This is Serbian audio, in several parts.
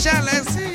shall I see?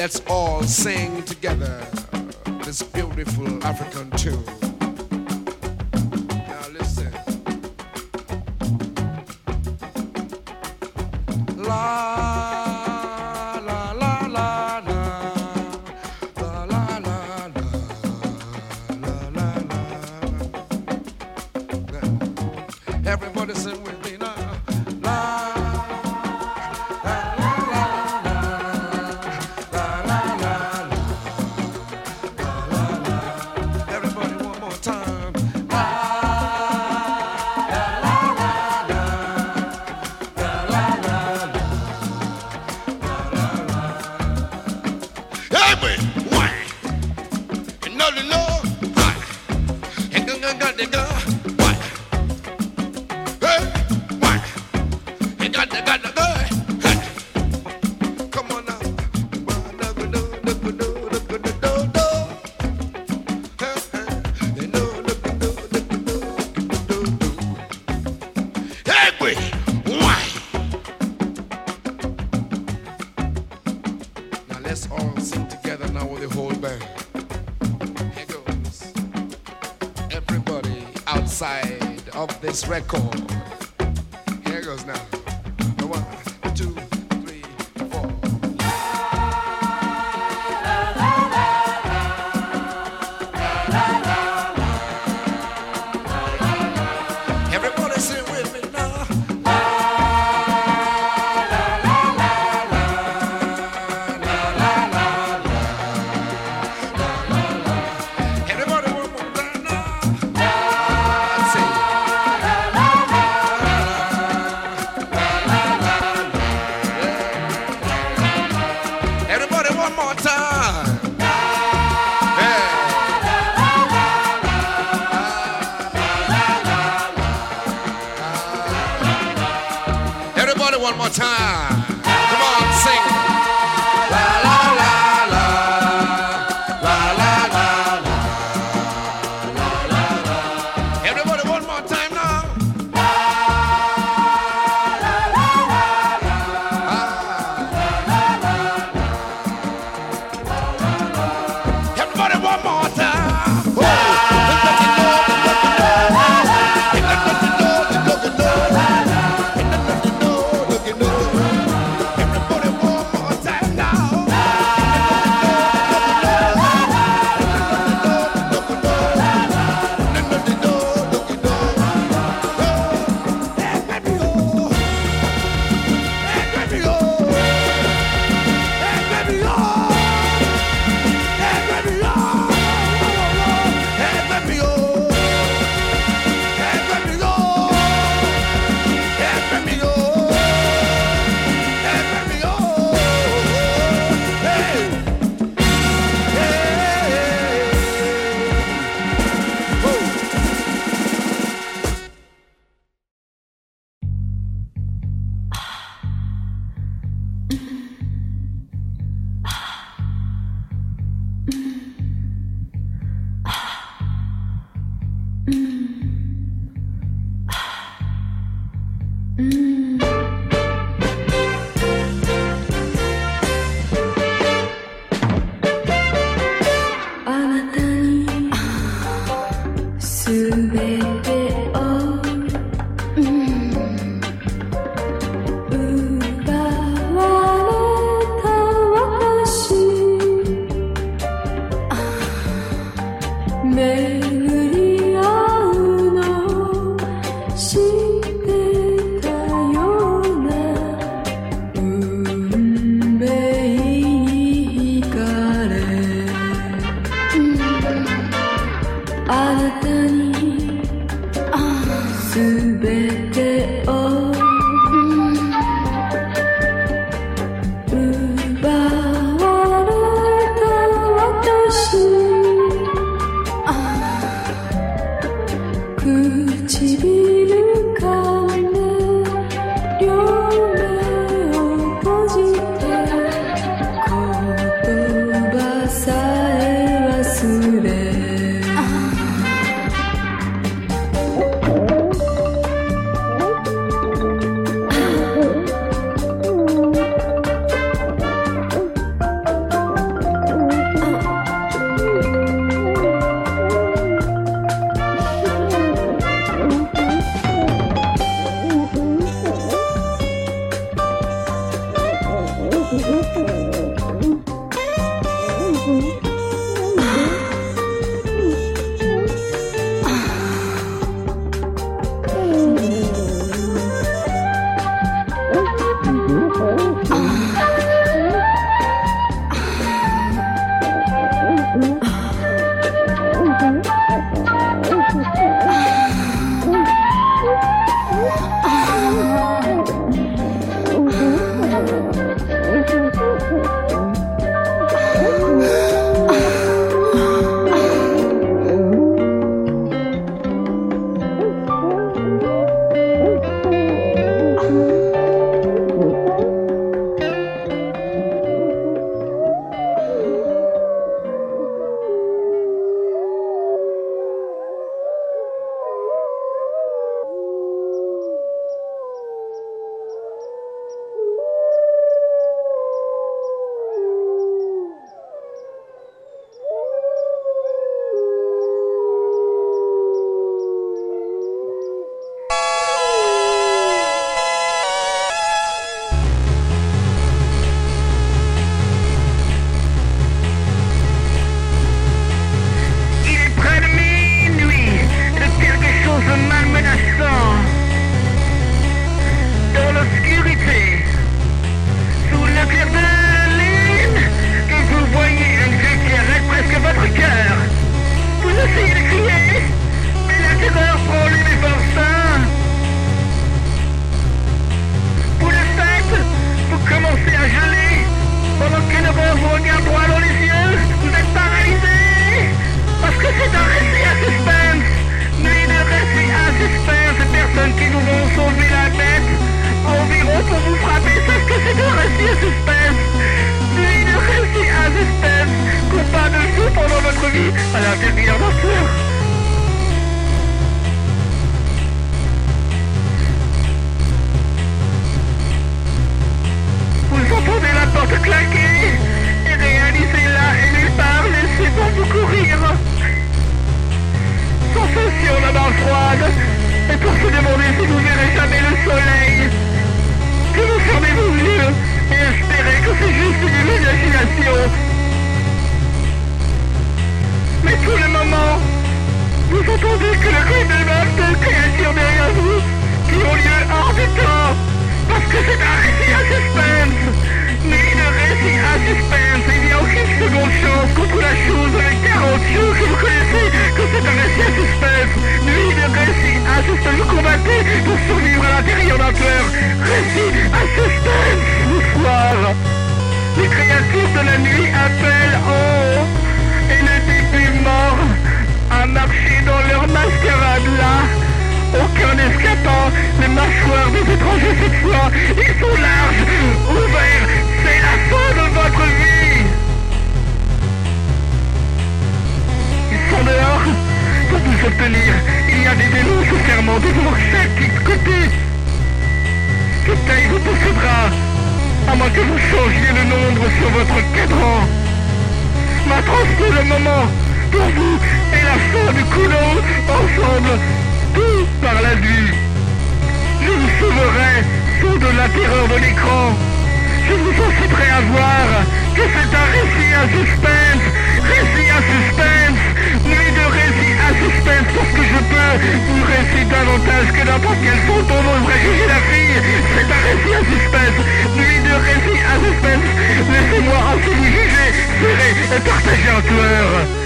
Let's all sing together this beautiful African tune. this record. Ensemble, tout par la vue. Je vous sauverai sous de la terreur de l'écran. Je vous inciterai à voir que c'est un récit à suspense, récit à suspense, nuit de récit à suspense, parce que je peux vous réciter davantage que n'importe quel fantôme oserait juger la fille. C'est un récit à suspense, nuit de récit à suspense. Laissez-moi ainsi vous juger, serrer et partager un cœur.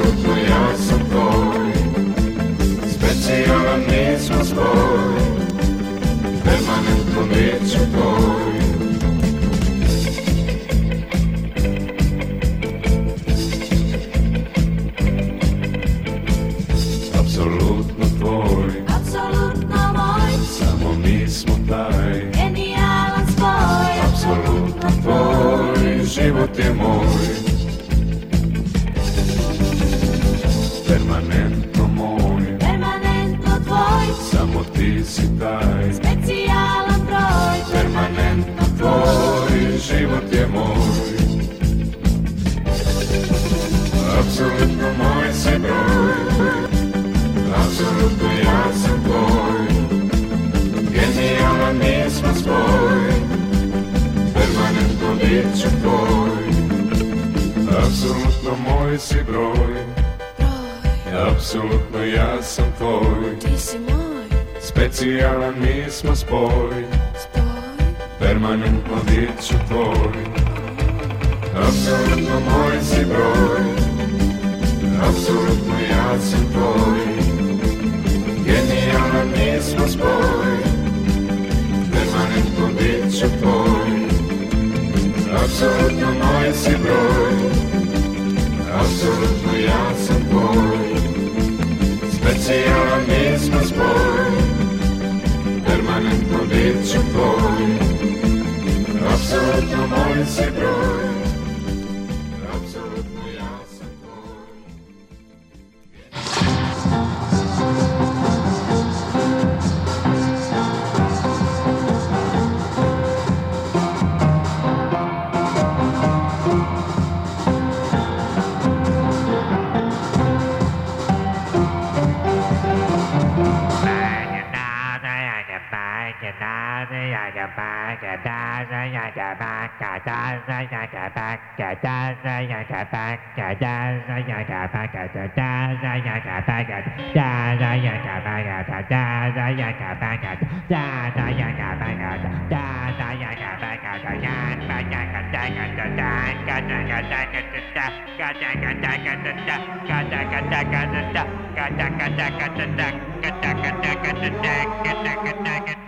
Apsolutno ja sam tvoj. Specijalan nismo spoj. Permanentno bit ću tvoj. Apsolutno tvoj, apsolutno moj, samo mi smo taj. Genijalan spoj, Apsolutno tvoj, život je moj taj specijalan broj, Permanentno tvoj, život je moj. Apsolutno moj si broj. Apsolutno ja sam tvoj. Genijalan nismo spoj Permanentno bit ću tvoj. Apsolutno moj si broj. Apsolutno ja sam tvoj. Ti si moj, Specijalan nismo spoj spoj, Permanentno bit ću tvoj Apsolutno moj si broj Apsolutno ja sam tvoj Genijalan nismo spoj Permanentno bit ću tvoj Apsolutno moj si broj Apsolutno ja sam tvoj Specijalan nismo spoj Permanentno bit ću tvoj. Apsolutno moj si broj cha ra nhà cả ta cả cha cha ra nhà cả ta cả cha ra nhà cả ta cả cha cha ra nhà cả ta cả cha ra nhà cả ta cả cha ra nhà cả ta cả cha cha ra nhà cả ta cả cha cha ca cha cả ta cả cha ca cha cả ta cả cha ca cha cả ta cả cha ca cha cả ta cả cha ca cha cả ta cả cha ca cha ca cha cả ta cả cha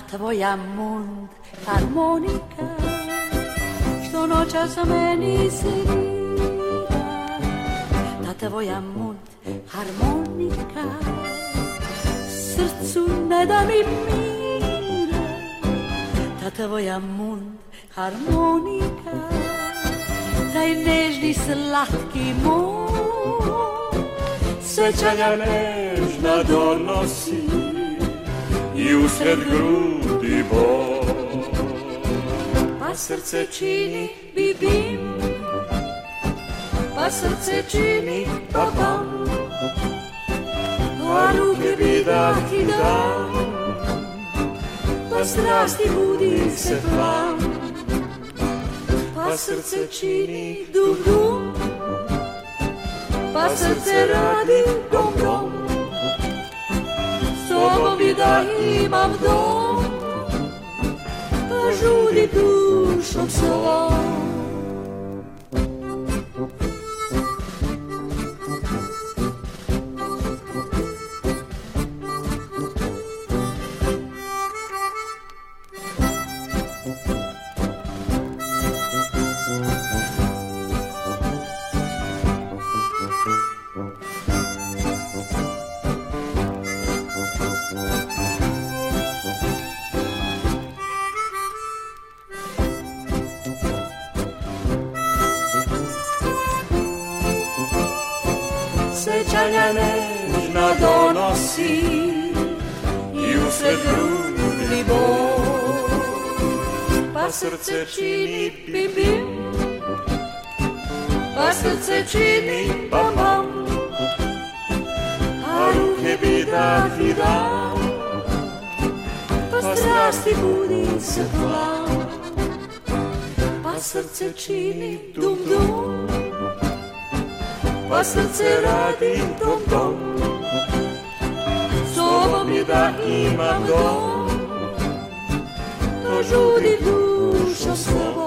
tvoja mund harmonika što noćas meni svira. Ta tvoja mund harmonika srcu ne da mi mira. Ta tvoja mund harmonika taj nežni slatki moj sećanja nežna donosi i usred grudi bol. pa srce čini bi bim pa srce čini pa bam a ruke bi da ti dam pa strasti budi se plam pa srce čini dum dum. Pa srce radi gom gom s tobom bi da imam dom pa žudi dušom pa pa srce čini bim bim, pa srce čini bam bam, a ruke bi da ti dam, pa strasti budi se plan, pa srce čini dum dum, pa srce radi dom dom, sobom mi da imam dom, to žudi dušo Puxa o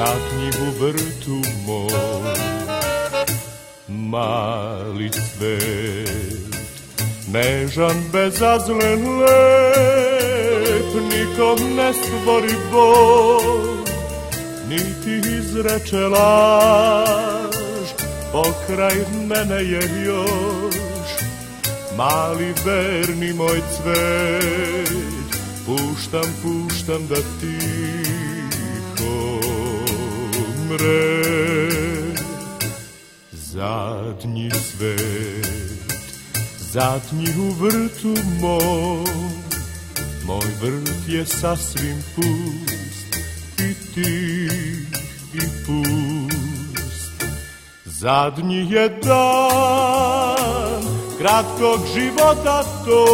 za knjigu vrtu moj. Mali svet, nežan bezazlen lep, nikom ne stvori bol, niti izreče laž, pokraj mene je još mali verni moj cvet puštam, puštam da tiho mre zadnji svet zadnji u vrtu mom. Moj vrt je sasvim pust i tih i pust. Zadnji je dan kratkog života to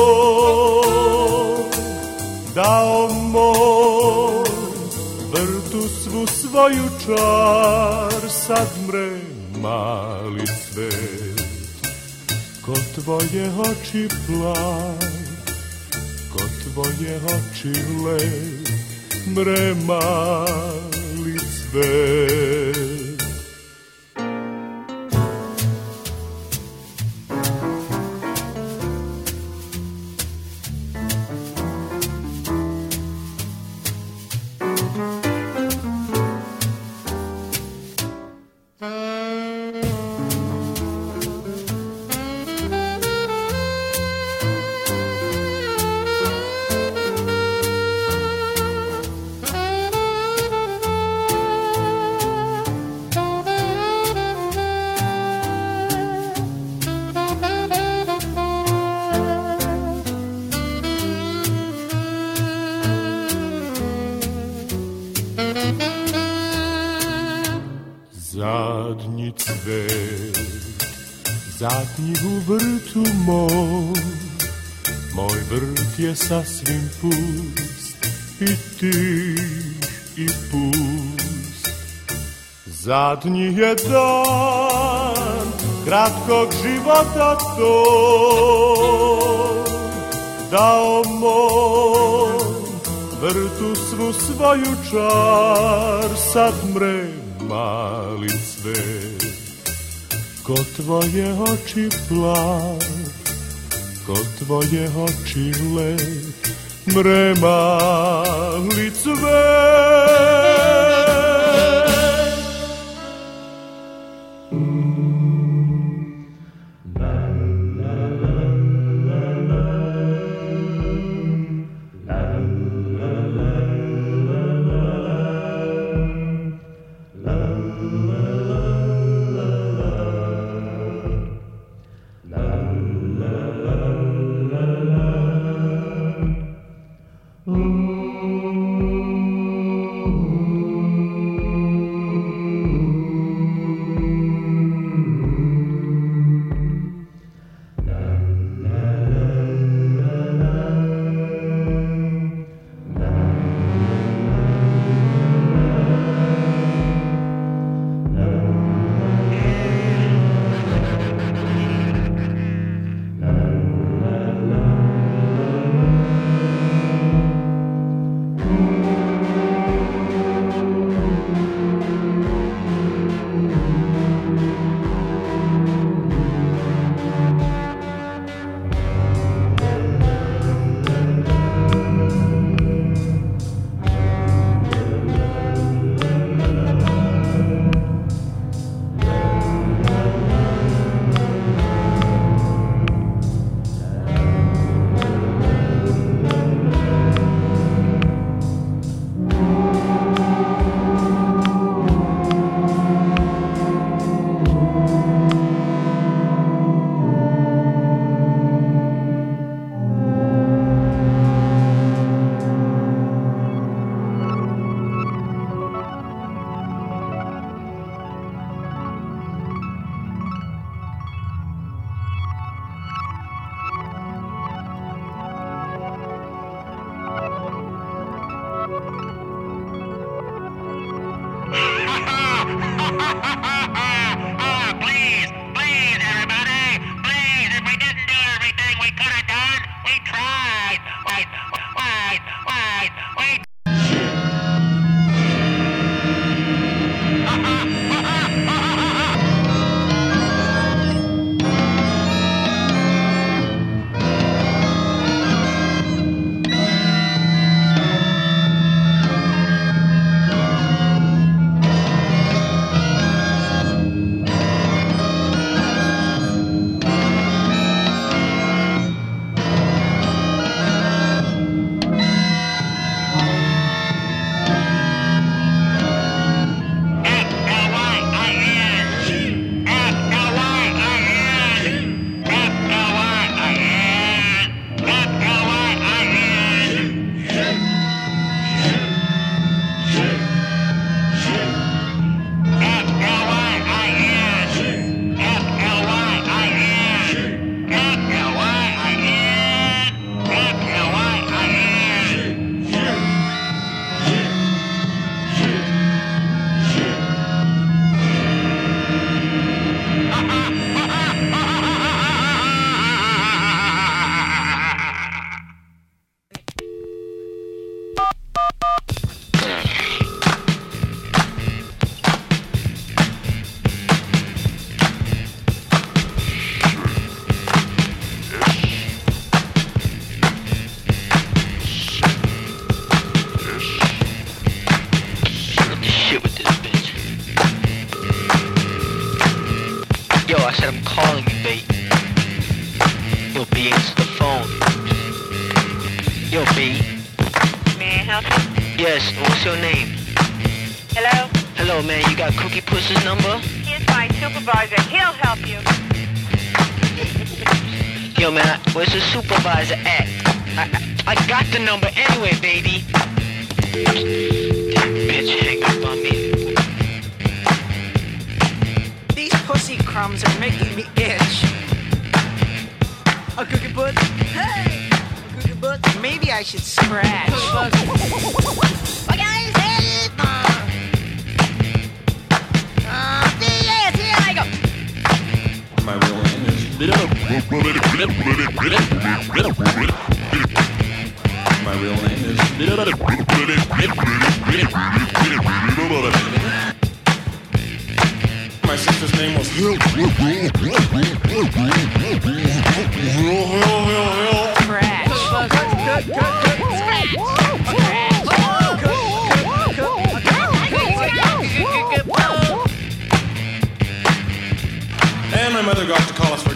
Dao mom svu svoju čar Sad mre mali svet. Ko tvoje oči plav Ko tvoje oči let Mre mali svet sasvim pust i tih i pust. Zadnji je dan kratkog života to, dao mom vrtu svu svoju čar, sad mre mali cvet. Ko tvoje oči plav, Blízko tvojho čile mremá v licve.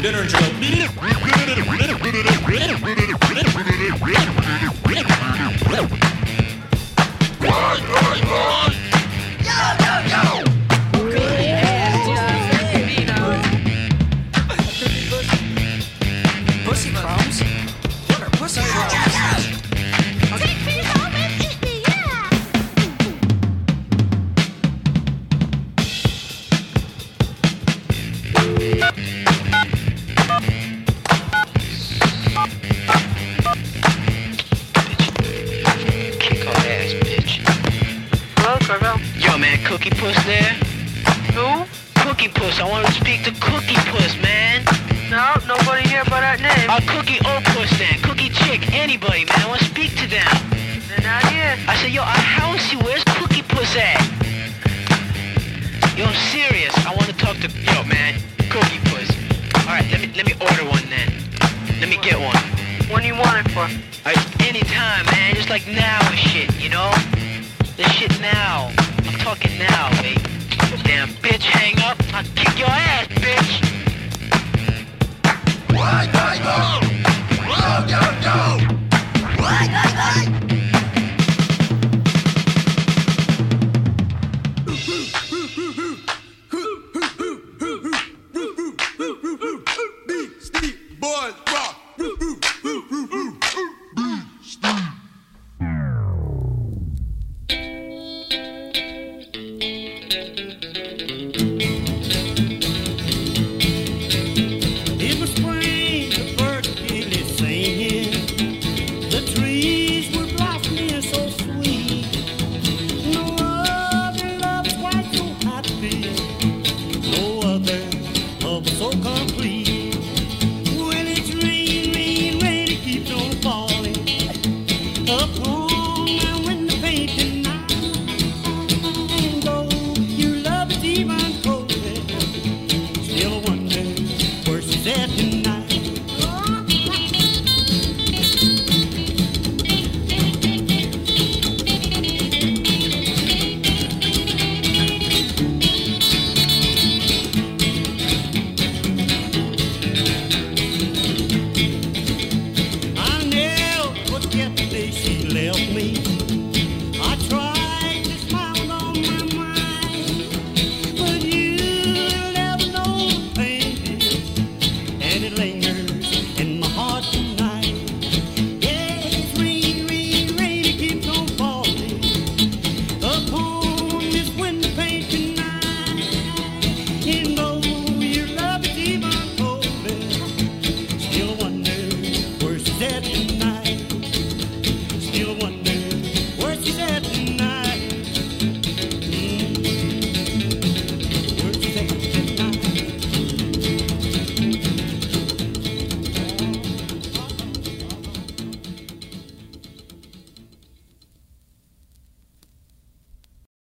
Dinner and she Pussy